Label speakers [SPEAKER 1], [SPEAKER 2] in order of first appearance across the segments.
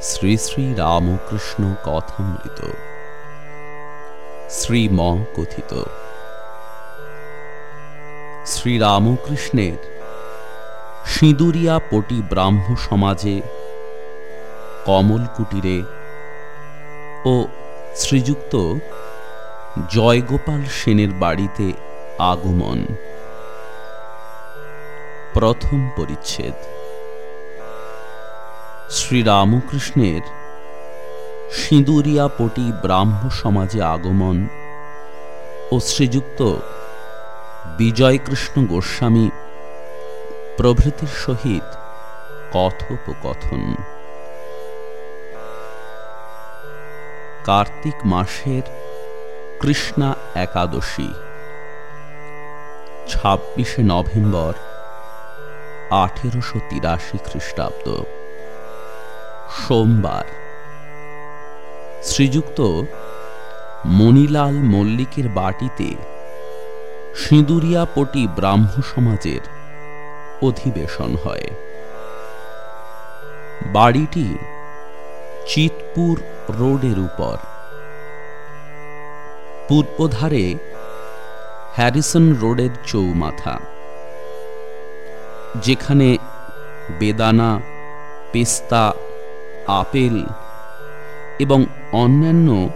[SPEAKER 1] শ্রী শ্রী রামকৃষ্ণ কথামৃত। শ্রীম কথিত শ্রীরামকৃষ্ণের সিঁদুরিয়া পটি ব্রাহ্ম সমাজে কমল কুটিরে ও শ্রীযুক্ত জয়গোপাল সেনের বাড়িতে আগমন। প্রথম পরিচ্ছেদ। শ্রীরামকৃষ্ণের সিঁদুরিয়াপটি ব্রাহ্ম সমাজে আগমন ও শ্রীযুক্ত বিজয়কৃষ্ণ গোস্বামী প্রভৃতির সহিত কথোপকথন। কার্তিক মাসের কৃষ্ণা একাদশী, ছাব্বিশে নভেম্বর আঠেরোশো তিরাশি খ্রিস্টাব্দ। সোমবার। শ্রীযুক্ত মণিলাল মল্লিকের বাটিতে সিঁদুরিয়াপটি ব্রাহ্ম সমাজের অধিবেশন হয়। বাড়িটি চিতপুর রোডের উপর। পূর্বধারে হ্যারিসন রোডের চৌমাথা, যেখানে বেদানা, পেস্তা আপেল এবং অন্যান্য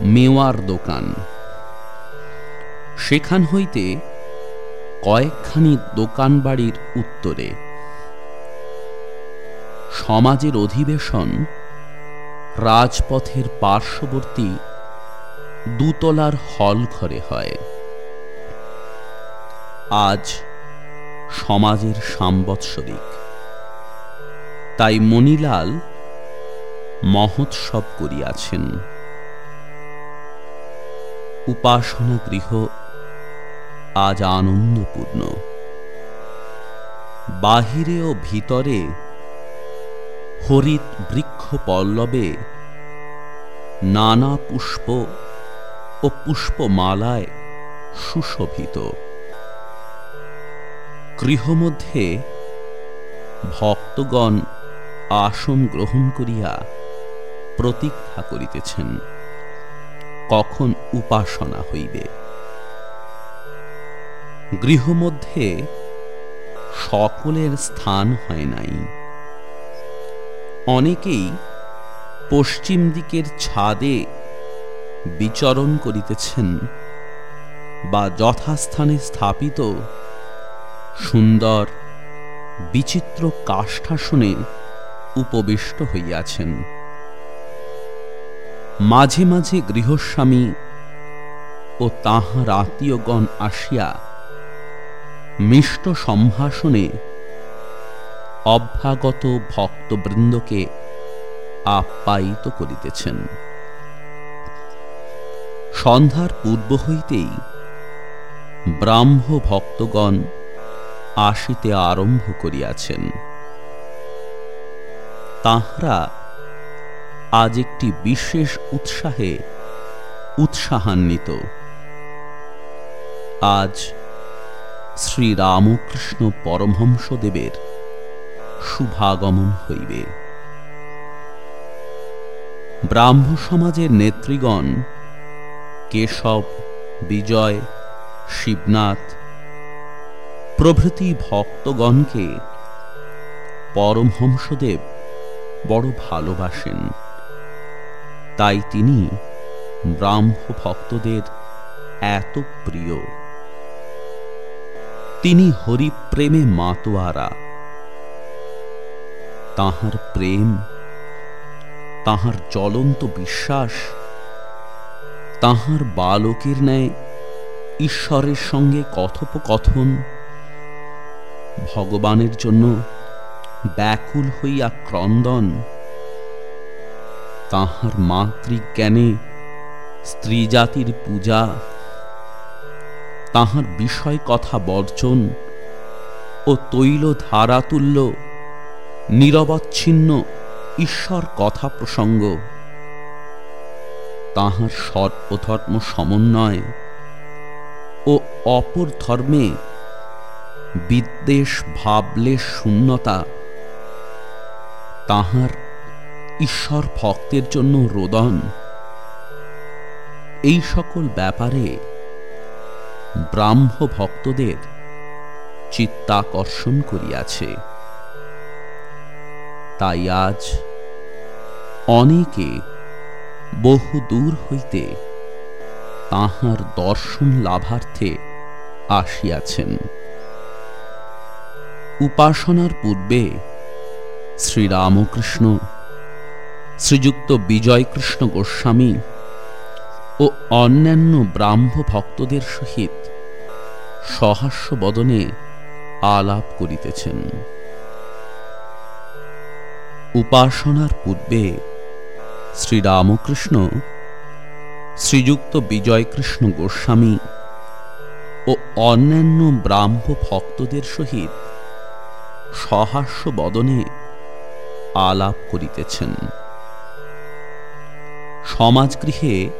[SPEAKER 1] মেওয়ার দোকান। সেখান হইতে কয়েকখানি দোকান বাড়ির উত্তরে। সমাজের অধিবেশন রাজপথের পার্শ্ববর্তী দুতলার হল ঘরে হয়। আজ সমাজের সাম্বৎসরিক তাই মণিলাল মহোৎসব করিয়াছেন। উপাসনা গৃহ আজ আনন্দপূর্ণ। বাহিরে ও ভিতরে হরিত বৃক্ষ পল্লবে নানা পুষ্প ও পুষ্পমালায় সুশোভিত। গৃহমধ্যে ভক্তগণ আসন গ্রহণ করিয়া প্রতীক্ষা করিতেছেন। কখন উপাসনা হইবে? গৃহমধ্যে সকলের স্থান হয় নাই। অনেকেই পশ্চিম দিকের ছাদে বিচরণ করিতেছেন বা যথাস্থানে স্থাপিত সুন্দর, বিচিত্র কাষ্ঠাসনে উপবিষ্ট হইয়াছেন। মাঝে মাঝে গৃহস্বামী ও তাহার আত্মীয়গণ আসিয়া মিষ্ট সম্ভাষণে অভ্যাগত ভক্তবৃন্দকে আপ্যায়িত করিতেছেন। সন্ধ্যার পূর্ব হইতেই ব্রাহ্ম ভক্তগণ আসিতে আরম্ভ করিয়াছেন। তাহারা আজ একটি বিশেষ উৎসাহে উৎসাহান্বিত। আজ শ্রী রামকৃষ্ণ পরমহংসদেবের শুভাগমন হইবে। ব্রাহ্ম সমাজের নেতৃগণ কেশব, বিজয়, শিবনাথ, প্রভৃতি ভক্তগণকে পরমহংসদেব বড় ভালোবাসেন। তাই তিনি ব্রাহ্ম ভক্তদের এত প্রিয়। তিনি হরিপ্রেমে মাতোয়ারা। তাহার প্রেম, তাহার জ্বলন্ত বিশ্বাস, তাহার বালকের ন্যায় ঈশ্বরের সঙ্গে কথোপকথন, ভগবানের জন্য ব্যাকুল হইয়া ক্রন্দন তাহার মাতৃজ্ঞানে স্ত্রী জাতির পূজা, তাহার বিষয় কথা বর্জন ও তৈল ধারাতুল্য নিরবচ্ছিন্ন ঈশ্বর কথা প্রসঙ্গ। তাহার সর্বধর্ম সমন্বয় ও অপর ধর্মে বিদ্বেষ, ভাবলে শূন্যতা, তাহার ঈশ্বর ভক্তের জন্য রোদন। এই সকল ব্যাপারে ব্রাহ্ম ভক্তদের চিত্তাকর্ষণ করিয়াছে। তাই আজ অনেকে বহু দূর হইতে তাহার দর্শন লাভার্থে আসিয়াছেন। উপাসনার পূর্বে শ্রীরামকৃষ্ণ শ্রীযুক্ত বিজয়কৃষ্ণ গোস্বামী ও অন্যান্য ব্রাহ্ম ভক্তদের সহিত সহাস্য বদনে আলাপ করিতেছেন। উপাসনার পূর্বে শ্রীরামকৃষ্ণ, শ্রীযুক্ত বিজয়কৃষ্ণ গোস্বামী ও অন্যান্য ব্রাহ্ম ভক্তদের সহিত সহাস্য বদনে আলাপ করিতেছেন। সমাজগৃহে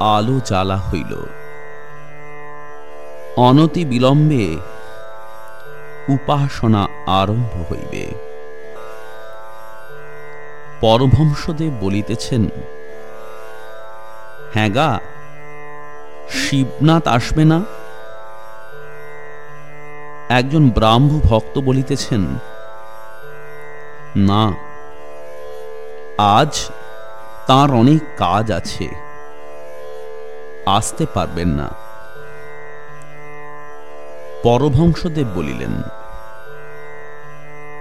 [SPEAKER 1] আলো জ্বালা হইল। অনতি বিলম্বে উপাসনা আরম্ভ হইবে। পরমহংসদেব বলিতেছেন হ্যাঁ গা, শিবনাথ আসবে না? একজন ব্রাহ্ম ভক্ত বলিতেছেন, না, আজ তার অনেক কাজ আছে। আসতে পারবেন না। পরভংসদেব বলিলেন,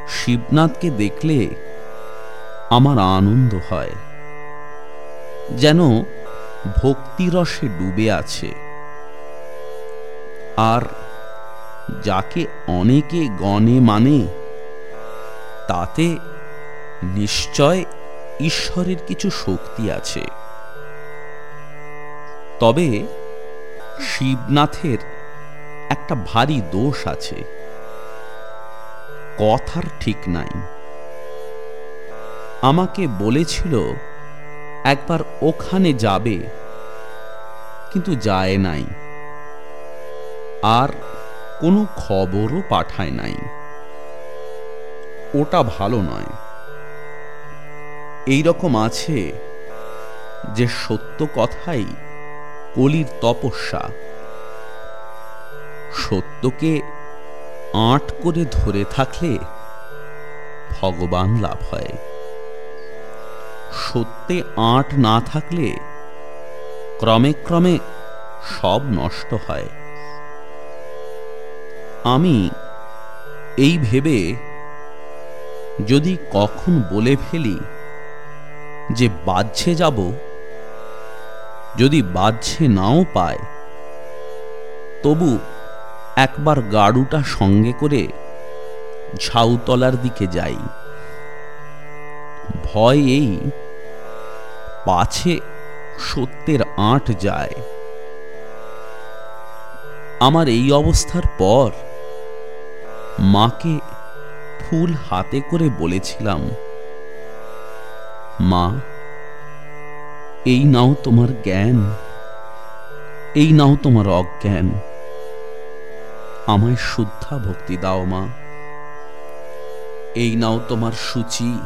[SPEAKER 1] শিবনাথকে দেখলে আমার আনন্দ হয়, যেন ভক্তিরসে ডুবে আছে। আর যাকে অনেকে গণে মানে তাতে নিশ্চয় ঈশ্বরের কিছু শক্তি আছে। তবে শিবনাথের একটা ভারী দোষ আছে। কথার ঠিক নাই। আমাকে বলেছিল, একবার ওখানে যাবে, কিন্তু যায় নাই। আর কোনো খবরও পাঠায় নাই। ওটা ভালো নয়। এই রকম আছে যে সত্য কথাই কলির তপস্যা। সত্যকে আট করে ধরে থাকলে ভগবান লাভ হয়। সত্যে আট না থাকলে ক্রমে ক্রমে সব নষ্ট হয়। আমি এই ভেবে যদি কখন বলে ফেলি যে বাহ্যে যাব, যদি বাহ্যে নাও পায়, তবু একবার গাড়ুটা সঙ্গে করে ঝাউতলার দিকে যাই। ভয় এই, পাছে সত্যের আঁট যায়। আমার এই অবস্থার পর মাকে ফুল হাতে করে বলেছিলাম মা, এই নাও তোমার জ্ঞান, এই নাও তোমার অজ্ঞান। আমায় শুদ্ধা ভক্তি দাও মা, এই নাও তোমার সূচি,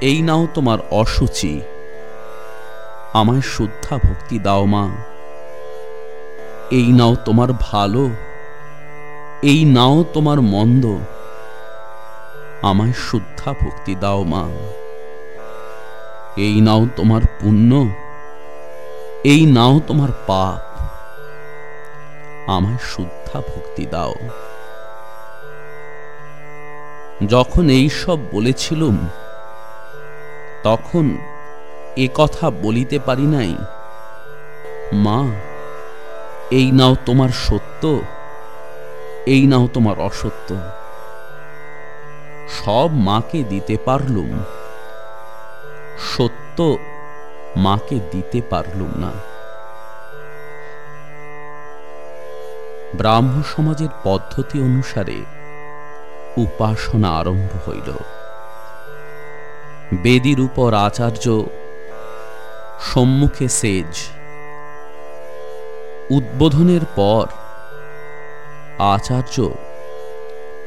[SPEAKER 1] এই নাও তোমার অসুচি। আমায় শুদ্ধা ভক্তি দাও মা, এই নাও তোমার ভালো, এই নাও তোমার মন্দ। আমায় শুদ্ধা ভক্তি দাও মা। এই নাও তোমার পুণ্য, এই নাও তোমার পাপ। আমায় শুদ্ধা ভক্তি দাও। যখন এই সব বলেছিলুম, তখন এ কথা বলিতে পারি নাই, মা, এই নাও তোমার সত্য, এই নাও তোমার অসত্য। সব মাকে দিতে পারলুম। সত্য মাকে দিতে পারলুম না। ব্রাহ্ম সমাজের পদ্ধতি অনুসারে উপাসনা আরম্ভ হইল। বেদির উপর আচার্য সম্মুখে সেজ। উদ্বোধনের পর আচার্য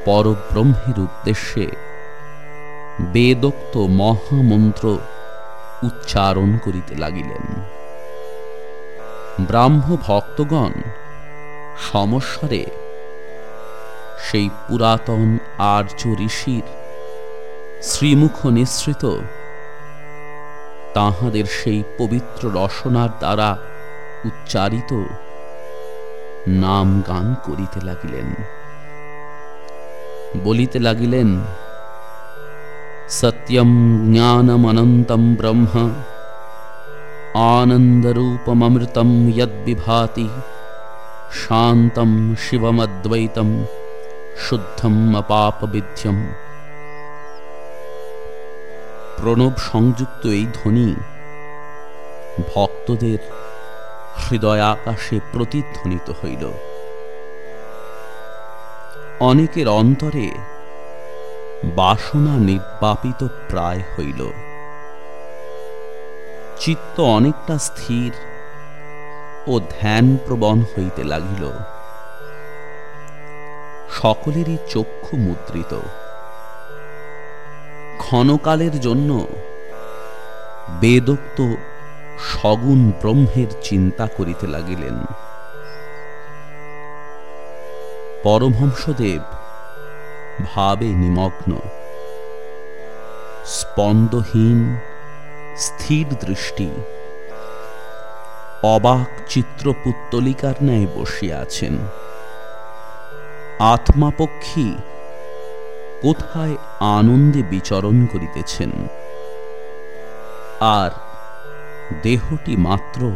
[SPEAKER 1] পরব্রহ্মের উদ্দেশ্যে বেদোক্ত মহামন্ত্র উচ্চারণ করিতে লাগিলেন। ব্রাহ্ম ভক্তগণ সমস্বরে সেই পুরাতন আর্য ঋষির শ্রীমুখ নিঃসৃত তাহাদের সেই পবিত্র রসনার দ্বারা উচ্চারিত নাম গান করিতে লাগিলেন। বলিতে লাগিলেন সত্যম জ্ঞানমনন্তম ব্রহ্ম আনন্দরূপমৃতম যদ্বিভাতি শান্তম শিবমদ্বৈতম শুদ্ধম অপাপবিদ্যম প্রণব সংযুক্ত এই ধ্বনি ভক্তদের হৃদয়াকাশে প্রতিধ্বনিত হইল। অনেকের অন্তরে বাসনা নির্বাপিত প্রায় হইল। চিত্ত অনেকটা স্থির ও ধ্যান প্রবণ হইতে লাগিল। সকলেরই চক্ষু মুদ্রিত। ক্ষণকালের জন্য বেদোক্ত সগুণ ব্রহ্মের চিন্তা করিতে লাগিলেন। পরমহংসদেব ভাবে নিমগ্ন। স্পন্দহীন, স্থির দৃষ্টি। অবাক চিত্রপুত্তলিকার ন্যায় বসিয়া আছেন। আত্মাপক্ষী কোথায় আনন্দে বিচরণ করিতেছেন? আর দেহটি মাত্র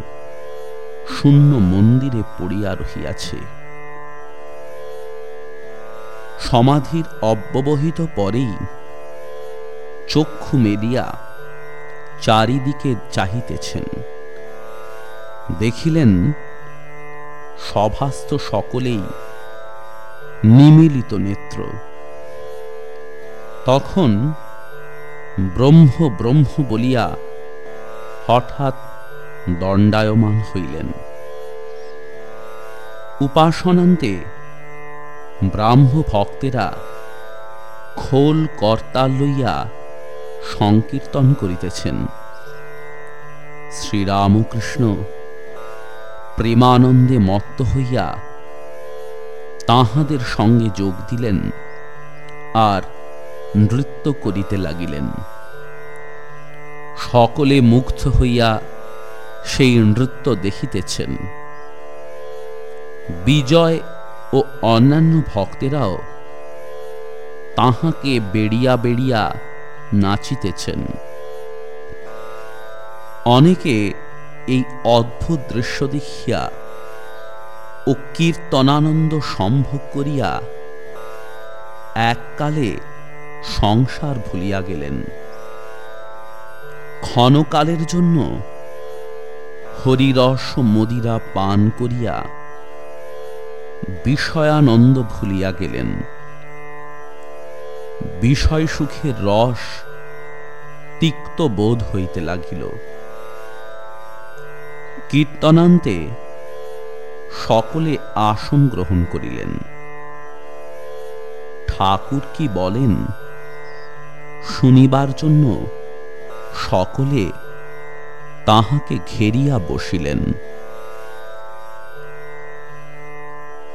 [SPEAKER 1] শূন্য মন্দিরে পড়িয়া রহিয়াছে। সমাধির অব্যবহিত পরেই চক্ষু মেলিয়া চারিদিকে চাহিতেছেন। দেখিলেন সভাস্থ সকলেই নিমিলিত নেত্র। তখন ব্রহ্ম ব্রহ্ম বলিয়া হঠাৎ দণ্ডায়মান হইলেন। উপাসনান্তে ব্রাহ্ম ভক্তেরা খোল কর্তাল লইয়া সংকীর্তন করিতেছেন। শ্রীরামকৃষ্ণ প্রেমানন্দে মত্ত হইয়া তাহাদের সঙ্গে যোগ দিলেন আর নৃত্য করিতে লাগিলেন। সকলে মুগ্ধ হইয়া সেই নৃত্য দেখিতেছেন। বিজয় ও অন্যান্য ভক্তেরাও তাহাকে বেড়িয়া বেড়িয়া নাচিতেছেন। অনেকে এই অদ্ভুত দৃশ্য দেখিয়া ও কীর্তনানন্দ সম্ভোগ করিয়া এককালে সংসার ভুলিয়া গেলেন। ক্ষণকালের জন্য হরিরস মদিরা পান করিয়া বিষয়ানন্দ ভুলিয়া গেলেন। বিষয় সুখের রস তিক্ত বোধ হইতে লাগিল। কীর্তনান্তে সকলে আসন গ্রহণ করিলেন। ঠাকুর কি বলেন? শুনিবার জন্য সকলে তাহাকে ঘেরিয়া বসিলেন।